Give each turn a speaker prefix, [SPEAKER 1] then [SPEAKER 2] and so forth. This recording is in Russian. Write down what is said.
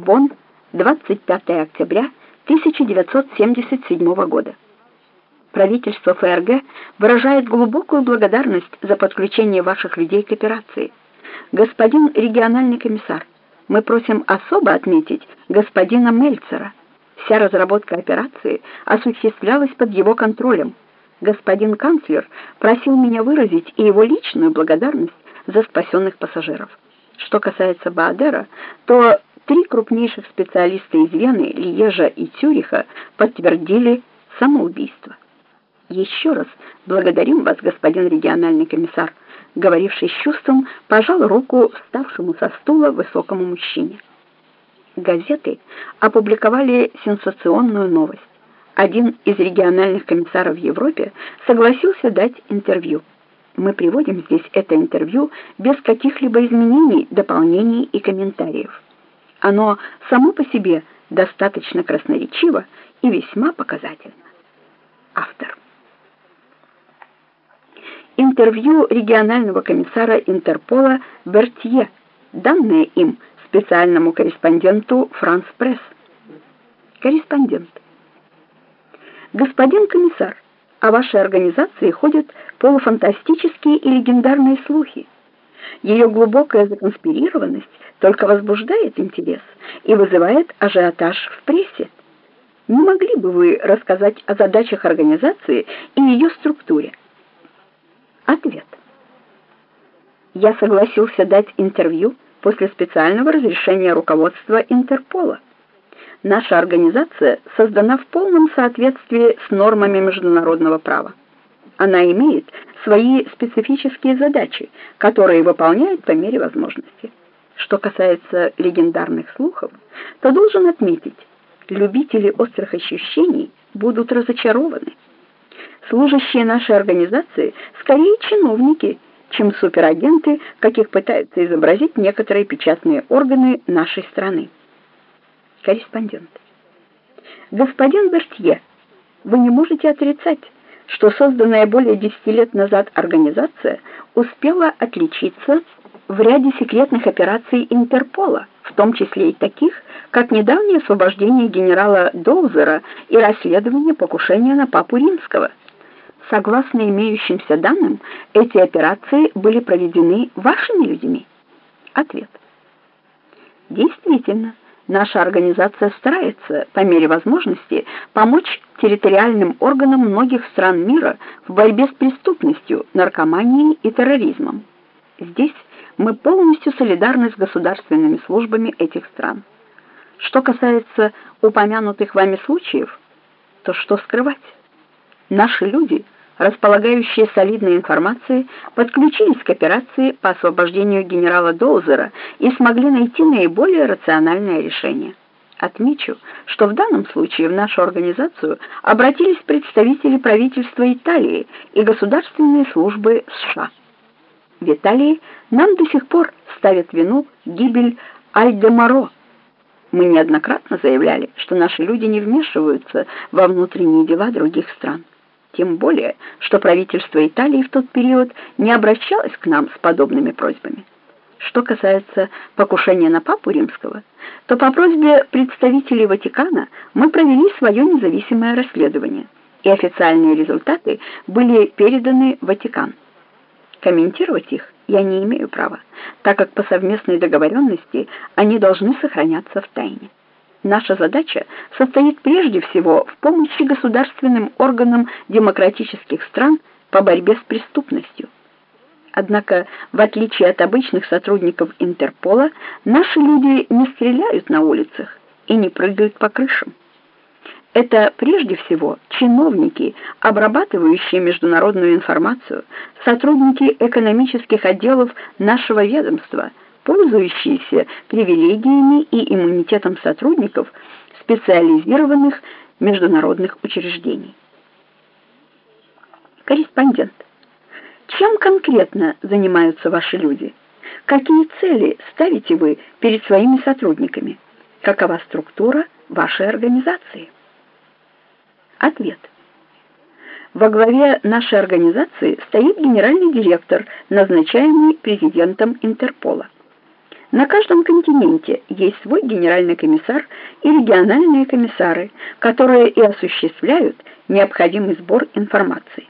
[SPEAKER 1] Бонн, 25 октября 1977 года. Правительство ФРГ выражает глубокую благодарность за подключение ваших людей к операции. Господин региональный комиссар, мы просим особо отметить господина Мельцера. Вся разработка операции осуществлялась под его контролем. Господин канцлер просил меня выразить и его личную благодарность за спасенных пассажиров. Что касается Баадера, то три крупнейших специалиста из Вены, Льежа и Цюриха подтвердили самоубийство. Еще раз благодарим вас, господин региональный комиссар, говоривший с чувством, пожал руку вставшему со стула высокому мужчине. Газеты опубликовали сенсационную новость. Один из региональных комиссаров в Европе согласился дать интервью. Мы приводим здесь это интервью без каких-либо изменений, дополнений и комментариев. Оно само по себе достаточно красноречиво и весьма показательно. Автор. Интервью регионального комиссара Интерпола Бертье, данное им специальному корреспонденту Франс Пресс. Корреспондент. Господин комиссар, о вашей организации ходят полуфантастические и легендарные слухи. Ее глубокая законспирированность только возбуждает интерес и вызывает ажиотаж в прессе. Не могли бы вы рассказать о задачах организации и ее структуре? Ответ. Я согласился дать интервью после специального разрешения руководства Интерпола. Наша организация создана в полном соответствии с нормами международного права. Она имеет свои специфические задачи, которые выполняет по мере возможности. Что касается легендарных слухов, то должен отметить, любители острых ощущений будут разочарованы. Служащие нашей организации скорее чиновники, чем суперагенты, каких пытаются изобразить некоторые печатные органы нашей страны. Корреспондент. Господин Бертье, вы не можете отрицать, что созданная более 10 лет назад организация успела отличиться в ряде секретных операций Интерпола, в том числе и таких, как недавнее освобождение генерала Доузера и расследование покушения на папу Римского. Согласно имеющимся данным, эти операции были проведены вашими людьми. Ответ. Действительно, Наша организация старается, по мере возможности, помочь территориальным органам многих стран мира в борьбе с преступностью, наркоманией и терроризмом. Здесь мы полностью солидарны с государственными службами этих стран. Что касается упомянутых вами случаев, то что скрывать? Наши люди – располагающие солидной информацией, подключились к операции по освобождению генерала Доузера и смогли найти наиболее рациональное решение. Отмечу, что в данном случае в нашу организацию обратились представители правительства Италии и государственные службы США. В Италии нам до сих пор ставят вину гибель Альдемаро. Мы неоднократно заявляли, что наши люди не вмешиваются во внутренние дела других стран. Тем более, что правительство Италии в тот период не обращалось к нам с подобными просьбами. Что касается покушения на папу римского, то по просьбе представителей Ватикана мы провели свое независимое расследование, и официальные результаты были переданы Ватикан. Комментировать их я не имею права, так как по совместной договоренности они должны сохраняться в тайне. Наша задача состоит прежде всего в помощи государственным органам демократических стран по борьбе с преступностью. Однако, в отличие от обычных сотрудников Интерпола, наши люди не стреляют на улицах и не прыгают по крышам. Это прежде всего чиновники, обрабатывающие международную информацию, сотрудники экономических отделов нашего ведомства – пользующиеся привилегиями и иммунитетом сотрудников специализированных международных учреждений. Корреспондент. Чем конкретно занимаются ваши люди? Какие цели ставите вы перед своими сотрудниками? Какова структура вашей организации? Ответ. Во главе нашей организации стоит генеральный директор, назначаемый президентом Интерпола. На каждом континенте есть свой генеральный комиссар и региональные комиссары, которые и осуществляют необходимый сбор информации.